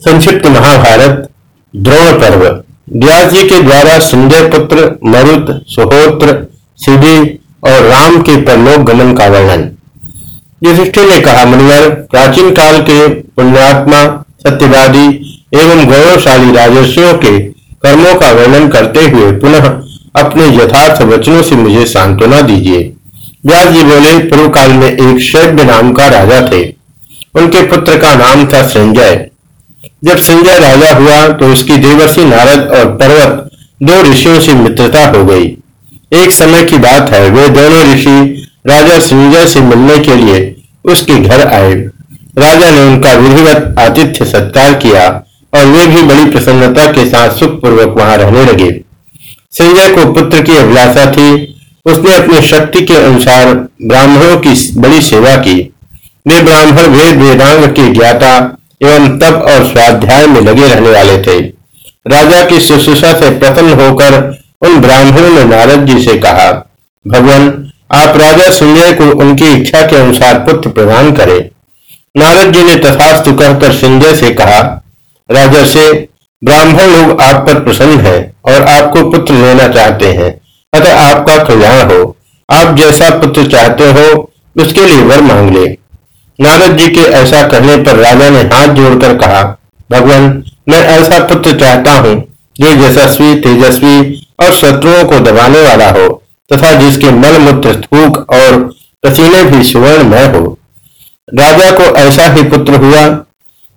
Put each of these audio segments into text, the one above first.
संक्षिप्त महाभारत, द्रोण पर्व। व्यास जी के द्वारा संजय पुत्र, मरुत, सुहोत्र, सिद्धि और राम के परलोक गमन का वर्णन। युधिष्ठिर ने कहा, मुनिवर, प्राचीन काल के पुण्यात्मा, सत्यवादी एवं गौरवशाली राजस्वियों के कर्मों का वर्णन करते हुए पुनः अपने यथार्थ वचनों से मुझे सांत्वना दीजिए। व्यास जी बोले पूर्व काल में एक शैब्य नाम का राजा थे। उनके पुत्र का नाम था संजय। जब संजय राजा हुआ तो उसकी देवर्षि नारद और पर्वत दो ऋषियों से मित्रता हो गई। एक समय की बात है, वे दोनों ऋषि राजा संजय से मिलने के लिए उसके घर आए। राजा ने उनका विधिवत आतिथ्य सत्कार किया और वे भी बड़ी प्रसन्नता के साथ सुखपूर्वक वहाँ रहने लगे। संजय को पुत्र की अभिलाषा थी। उसने अपनी शक्ति के अनुसार ब्राह्मणों की बड़ी सेवा की। वे ब्राह्मण वेद वेदांग के ज्ञाता एवं तप और स्वाध्याय में लगे रहने वाले थे। राजा की शुश्रूषा से प्रसन्न होकर उन ब्राह्मणों ने नारद जी से कहा, भगवान, आप राजा संजय को उनकी इच्छा के अनुसार पुत्र प्रदान करें। नारद जी ने तथास्तु कहकर संजय से कहा, राजा से, ब्राह्मण लोग आप पर प्रसन्न हैं और आपको पुत्र लेना चाहते हैं, अतः आपका कल्याण हो। आप जैसा पुत्र चाहते हो, उसके लिए वर मांग ले। नारद जी के ऐसा कहने पर राजा ने हाथ जोड़कर कहा, भगवान, मैं ऐसा पुत्र चाहता हूँ, जो यशस्वी, तेजस्वी और शत्रुओं को दबाने वाला हो, तथा जिसके मल मूत्र थूक और पसीने भी सुवर्ण में हो। राजा को ऐसा ही पुत्र हुआ,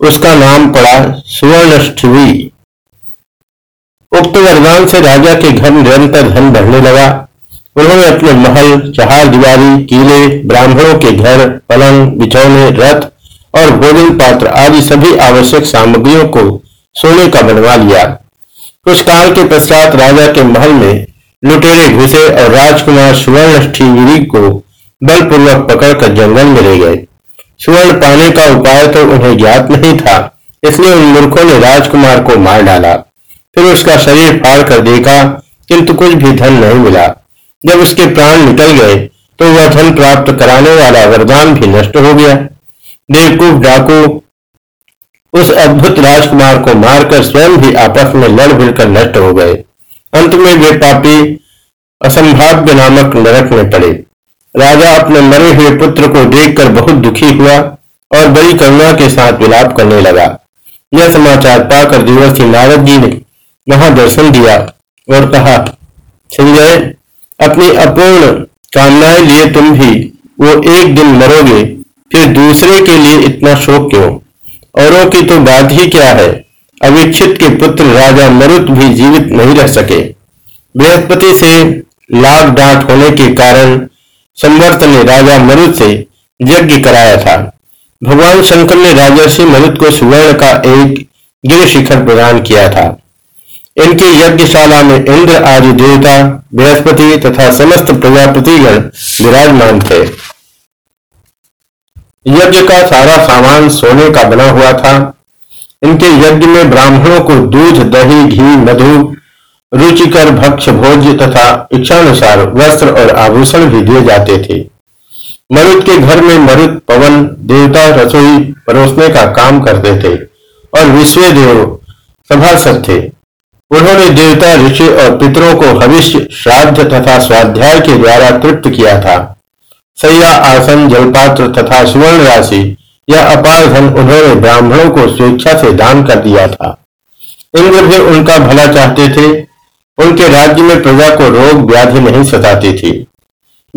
उसका नाम पड़ा सुवर्ण उक्त वरदान से राजा के घर निरंतर धन बढ़ने लगा। उन्होंने अपने महल, चहार दीवारी किले, ब्राह्मणों के घर, पलंग, बिछौने, रथ और भोजन पात्र आदि सभी आवश्यक सामग्रियों को सोने का बनवा लिया। कुछ काल के पश्चात राजा के महल में लुटेरे घुसे और राजकुमार सुवर्ण को बलपूर्वक पकड़कर जंगल में ले गए। सुवर्ण पाने का उपाय तो उन्हें ज्ञात नहीं था, इसलिए उन मूर्खों ने राजकुमार को मार डाला। फिर उसका शरीर फाड़ कर देखा, किंतु कुछ भी धन नहीं मिला। जब उसके प्राण निकल गए तो वह धन प्राप्त कराने वाला वरदान भी नष्ट हो गया। बेवकूफ़ डाकू उस अद्भुत राजकुमार को मारकर स्वयं भी आपस में लड़ भिड़कर नष्ट हो गए। अंत में वे पापी असंभाव्य नामक नरक में पड़े। राजा अपने मरे हुए पुत्र को देखकर बहुत दुखी हुआ और बड़ी करुणा के साथ विलाप करने लगा। यह समाचार पाकर देवर्षि नारद जी ने वहाँ दर्शन दिया और कहा, संजय अपनी अपूर्ण कामनाएँ लिए तुम भी वो एक दिन मरोगे, फिर दूसरे के लिए इतना शोक क्यों? औरों की तो बात ही क्या है? अविक्षित के पुत्र राजा मरुत भी जीवित नहीं रह सके। बृहस्पति से लाभ डांट होने के कारण संवर्त ने राजा मरुत से यज्ञ कराया था। भगवान शंकर ने राजा राजर्षि मरुत को सुवर्ण का एक गिर शिखर प्रदान किया था। इनकी यज्ञशाला में इंद्र आदि देवता, बृहस्पति तथा समस्त प्रजापतिगण विराजमान थे। यज्ञ का सारा सामान सोने का बना हुआ था। इनके यज्ञ में ब्राह्मणों को दूध, दही, घी, मधु, रुचिकर भक्ष भोज्य तथा इच्छानुसार वस्त्र और आभूषण भी दिए जाते थे। मरुद के घर में मरुद, पवन, देवता, रसोई परोसने का काम करते थे और विश्व देव सभासद थे। उन्होंने देवता, ऋषि और पितरों को भविष्य श्राद्ध तथा स्वाध्याय के द्वारा तृप्त किया था। सैया, आसन, जलपात्र तथा सुवर्ण राशि यह अपार धन उन्होंने ब्राह्मणों को स्वेच्छा से दान कर दिया था। इंद्र भी उनका भला चाहते थे। उनके राज्य में प्रजा को रोग, व्याधि नहीं सताती थी।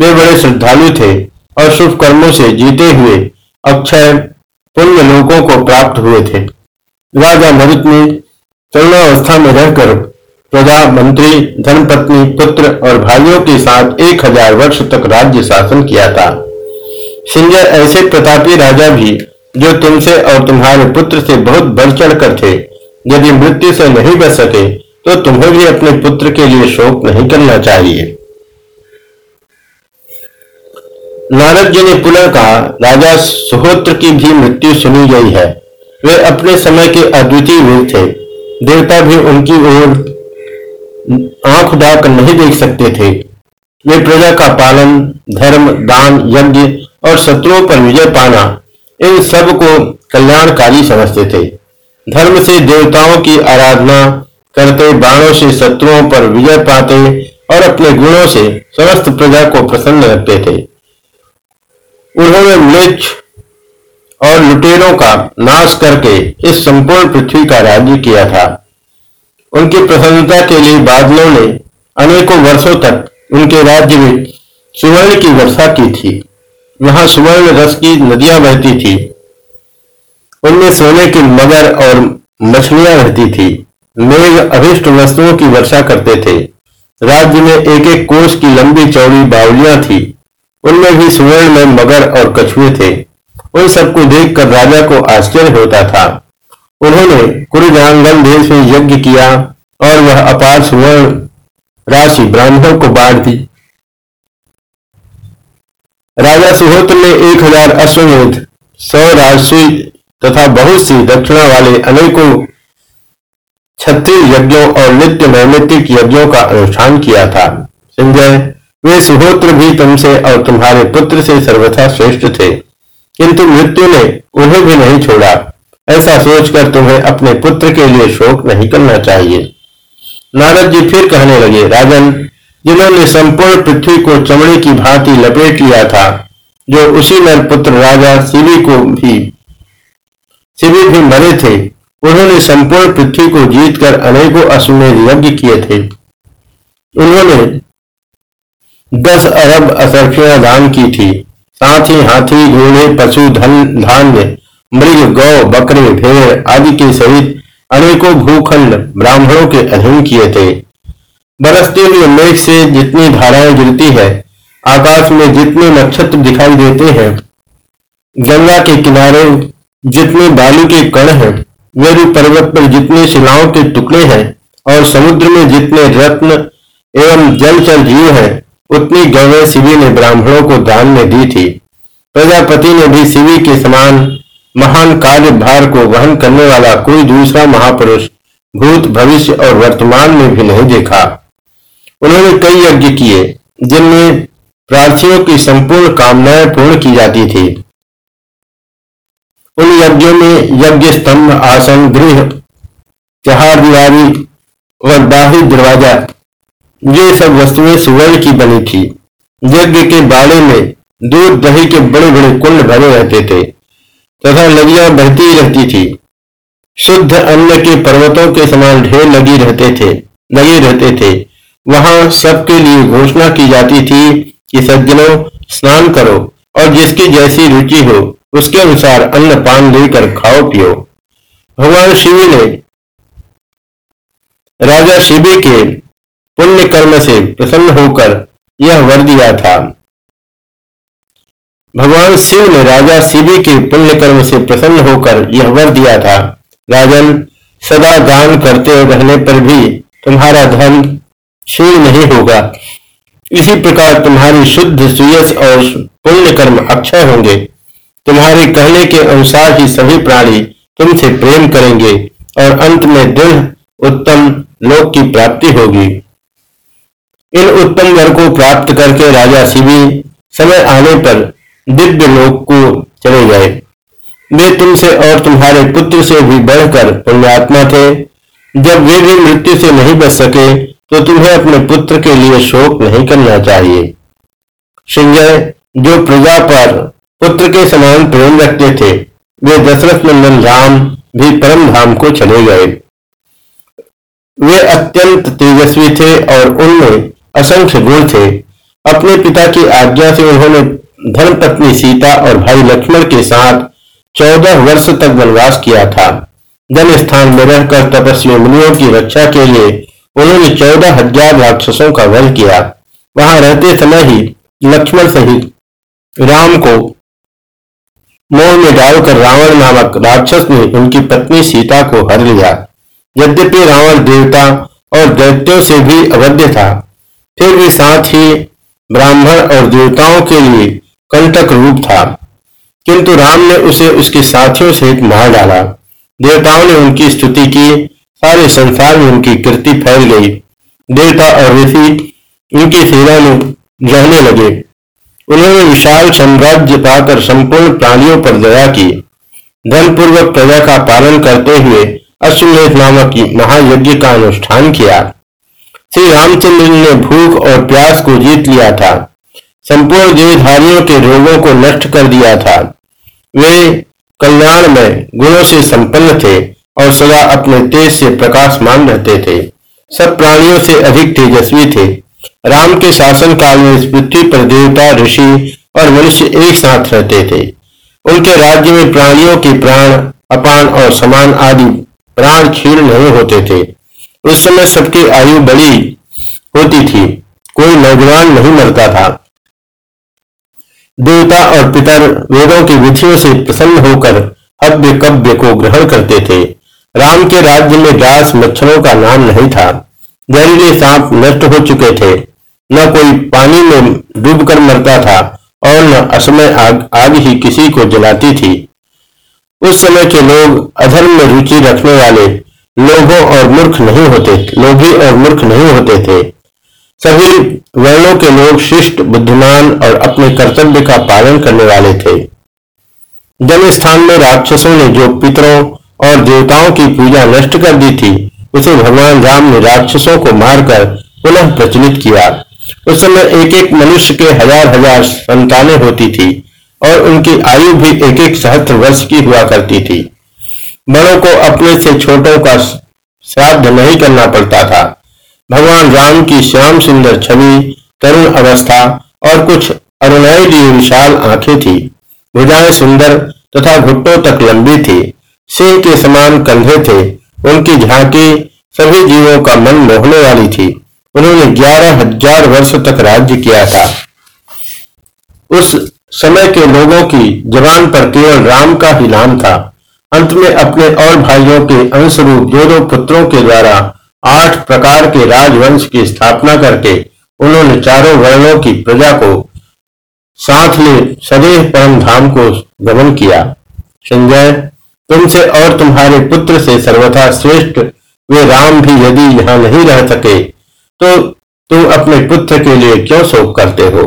वे बड़े श्रद्धालु थे और शुभ कर्मों से जीते हुए, अक्षय, पुण्य लोगों को प्राप्त हुए थे। राजा मरुत ने तरुणावस्था में रहकर प्रजा, मंत्री धनपत्नी पुत्र और भाइयों के साथ एक हज़ार वर्ष तक राज्य शासन किया था। सिंजय ऐसे प्रतापी राजा भी, जो तुमसे और तुम्हारे पुत्र से बहुत बढ़ चढ़ कर थे। यदि मृत्यु से नहीं बच सके तो तुम्हें भी अपने पुत्र के लिए शोक नहीं करना चाहिए। नारद जी ने पुनः कहा, राजा सुहोत्र की भी मृत्यु सुनी गई है। वे अपने समय के अद्वितीय वीर थे। देवता भी उनकी ओर आँख उठाकर नहीं देख सकते थे। वे प्रजा का पालन, धर्म, दान, यज्ञ और शत्रुओं पर विजय पाना, इन सबको कल्याणकारी समझते थे। धर्म से देवताओं की आराधना करते, बाणों से शत्रुओं पर विजय पाते और अपने गुणों से समस्त प्रजा को प्रसन्न रखते थे। उन्होंने मृक्ष और लुटेरों का नाश करके इस संपूर्ण पृथ्वी का राज्य किया था। उनकी प्रसन्नता के लिए बादलों ने अनेकों वर्षों तक उनके राज्य में सुवर्ण की वर्षा की थी। वहाँ सुवर्ण रस की नदियाँ बहती थी। उनमें सोने की मगर और मछलियाँ रहती थी। मेघ अभिष्ट वस्तुओं की वर्षा करते थे। राज्य में एक एक कोष की लंबी चौड़ी बावलियाँ थी। उनमें भी सुवर्ण में मगर और कछुए थे। उन सबको देखकर राजा को आश्चर्य होता था। उन्होंने कुरुजांगल देश में यज्ञ किया और वह अपार सुवर्ण राशि ब्राह्मणों को बांट दी। राजा सुहोत्र ने एक हज़ार अश्वमेध, सौ राशि तथा बहुत सी दक्षिणा वाले अनेकों छत्तीस यज्ञों और नित्य नैमित्तिक यज्ञों का अनुष्ठान किया था। संजय, वे सुहोत्र भी तुमसे और तुम्हारे पुत्र से सर्वथा श्रेष्ठ थे। किंतु मृत्यु ने उन्हें भी नहीं छोड़ा। ऐसा सोचकर तुम्हें अपने पुत्र के लिए शोक नहीं करना चाहिए। नारद जी फिर कहने लगे, राजन, जिन्होंने संपूर्ण पृथ्वी को चमड़े की भांति लपेट लिया था, जो उसी नर पुत्र राजा शिवी को भी, शिवी भी मरे थे, उन्होंने संपूर्ण पृथ्वी को जीतकर अनेकों अश्वमेध यज्ञ किए थे। उन्होंने दस अरब असरफियाँ दान की थी। साथ ही हाथी, घोड़े, पशु, धन, धान्य, मृग, गौ, बकरे, भेड़ आदि के सहित अनेकों भूखंड ब्राह्मणों के अधीन किए थे। बरसते हुए मेघ से जितनी धाराएँ गिरती है, आकाश में जितने नक्षत्र दिखाई देते हैं, गंगा के किनारे जितने बालू के कण हैं, मेरु पर्वत पर जितने शिलाओं के टुकड़े हैं और समुद्र में जितने रत्न एवं जल चल जीव हैं उतनी गौरव शिवी ने ब्राह्मणों को दान में दी थी। प्रजापति ने भी शिवी के समान महान कार्य भार को वहन करने वाला कोई दूसरा महापुरुष भूत, भविष्य और वर्तमान में भी नहीं देखा। उन्होंने कई यज्ञ किए, जिनमें प्रार्थियों की संपूर्ण कामनाएँ पूर्ण की जाती थी। उन यज्ञों में यज्ञ स्तंभ, आसन, गृह, चहार, दीवारी और बाहरी दरवाज़ा ये सब वस्तुएँ सुवर्ण की बनी थी। यज्ञ के बाड़े में दूध दही के बड़े बड़े कुंड भरे रहते थे, तथा नदियाँ बहती रहती थी। शुद्ध अन्न के पर्वतों के समान ढेर लगी रहते थे, लगे रहते थे। वहाँ सबके लिए घोषणा की जाती थी कि सज्जनों, स्नान करो, और जिसकी जैसी रुचि हो, उसके अनुसार अन्न पान लेकर खाओ, पियो। भगवान शिव ने राजा शिवी के पुण्य कर्म से प्रसन्न होकर यह वर दिया था। भगवान शिव ने राजा शिवी के पुण्य कर्म से प्रसन्न होकर यह वर दिया था, राजन, सदा दान करते रहने पर भी तुम्हारा धन क्षीण नहीं होगा। इसी प्रकार तुम्हारी शुद्ध सुयस और पुण्य कर्म अक्षय होंगे। तुम्हारे कहने के अनुसार ही सभी प्राणी तुमसे प्रेम करेंगे और अंत में दृढ़ उत्तम लोक की प्राप्ति होगी। इन उत्तम वर को प्राप्त करके राजा शिवी समय आने पर दिव्य लोक को चले गए। वे तुमसे और तुम्हारे पुत्र से भी बढ़कर पुण्यात्मा थे। जब वे भी मृत्यु से नहीं बच सके तो तुम्हें अपने पुत्र के लिए शोक नहीं करना चाहिए। संजय, जो प्रजा पर पुत्र के समान प्रेम रखते थे, वे दशरथ नंदन राम भी परम धाम को चले गए। वे अत्यंत तेजस्वी थे और उनमें असंख्य गुण थे। अपने पिता की आज्ञा से उन्होंने धर्मपत्नी सीता और भाई लक्ष्मण के साथ चौदह वर्ष तक वनवास किया था। जन स्थान में रहकर तपस्वी मुनियों की रक्षा के लिए उन्होंने चौदह हज़ार राक्षसों का वध किया। वहाँ रहते समय ही लक्ष्मण सहित राम को मोह में डालकर रावण नामक राक्षस ने उनकी पत्नी सीता को हर लिया। यद्यपि रावण देवता और दैत्यों से भी अवध्य था फिर भी साथ ही ब्राह्मण और देवताओं के लिए कंटक रूप था। किंतु राम ने उसे उसके साथियों सहित मार डाला। देवताओं ने उनकी स्तुति की, सारे संसार में उनकी कृति फैल गई। देवता और ऋषि उनकी सेना में रहने लगे। उन्होंने विशाल साम्राज्य पाकर संपूर्ण प्राणियों पर दया की। धनपूर्वक प्रजा का पालन करते हुए अश्वमेध नामक महायज्ञ का अनुष्ठान किया। श्री रामचंद्र ने भूख और प्यास को जीत लिया था। संपूर्ण देवधारियों के रोगों को नष्ट कर दिया था। वे कल्याण में गुणों से संपन्न थे और सदा अपने तेज से प्रकाशमान रहते थे। सब प्राणियों से अधिक तेजस्वी थे। राम के शासन काल में पृथ्वी पर देवता, ऋषि और मनुष्य एक साथ रहते थे। उनके राज्य में प्राणियों के प्राण, अपान और समान आदि प्राण क्षीण नहीं होते थे। उस समय सबकी आयु बड़ी होती थी। कोई नौजवान नहीं मरता था। देवता और पितर वेदों की विधियों से प्रसन्न होकर हव्य कव्य को ग्रहण करते थे। राम के राज्य में डास मच्छरों का नाम नहीं था। जहरीले सांप नष्ट हो चुके थे। न कोई पानी में डूबकर मरता था और न असमय आग, आग ही किसी को जलाती थी। उस समय के लोग अधर्म में रुचि रखने वाले लोभों और मूर्ख नहीं होते, लोभी और मूर्ख नहीं होते थे। सभी वर्णों के लोग शिष्ट, बुद्धिमान और अपने कर्तव्य का पालन करने वाले थे। जन स्थान में राक्षसों ने जो पितरों और देवताओं की पूजा नष्ट कर दी थी, उसे भगवान राम ने राक्षसों को मारकर पुनः प्रचलित किया। उस समय एक एक मनुष्य के हज़ार हज़ार संतानें होती थी और उनकी आयु भी एक एक सहस्त्र वर्ष की हुआ करती थी। बड़ों को अपने से छोटों का श्राद्ध नहीं करना पड़ता था। भगवान राम की श्याम सुंदर छवि, तरुण अवस्था और कुछ अरुणाई विशाल आँखें थी। भुजाएँ सुंदर तथा घुट्टों तक लंबी थी। सिंह के समान कंधे थे। उनकी झांकी सभी जीवों का मन मोहने वाली थी। उन्होंने ग्यारह हज़ार वर्ष तक राज्य किया था। उस समय के लोगों की जबान पर केवल राम का ही नाम था। अंत में अपने और भाइयों के अंशरूप दो दो पुत्रों के द्वारा आठ प्रकार के राजवंश की स्थापना करके उन्होंने चारों वर्णों की प्रजा को साथ ले सदैव परम धाम को गमन किया। संजय, तुमसे और तुम्हारे पुत्र से सर्वथा श्रेष्ठ, वे राम भी यदि यहाँ नहीं रह सके तो तुम अपने पुत्र के लिए क्यों शोक करते हो?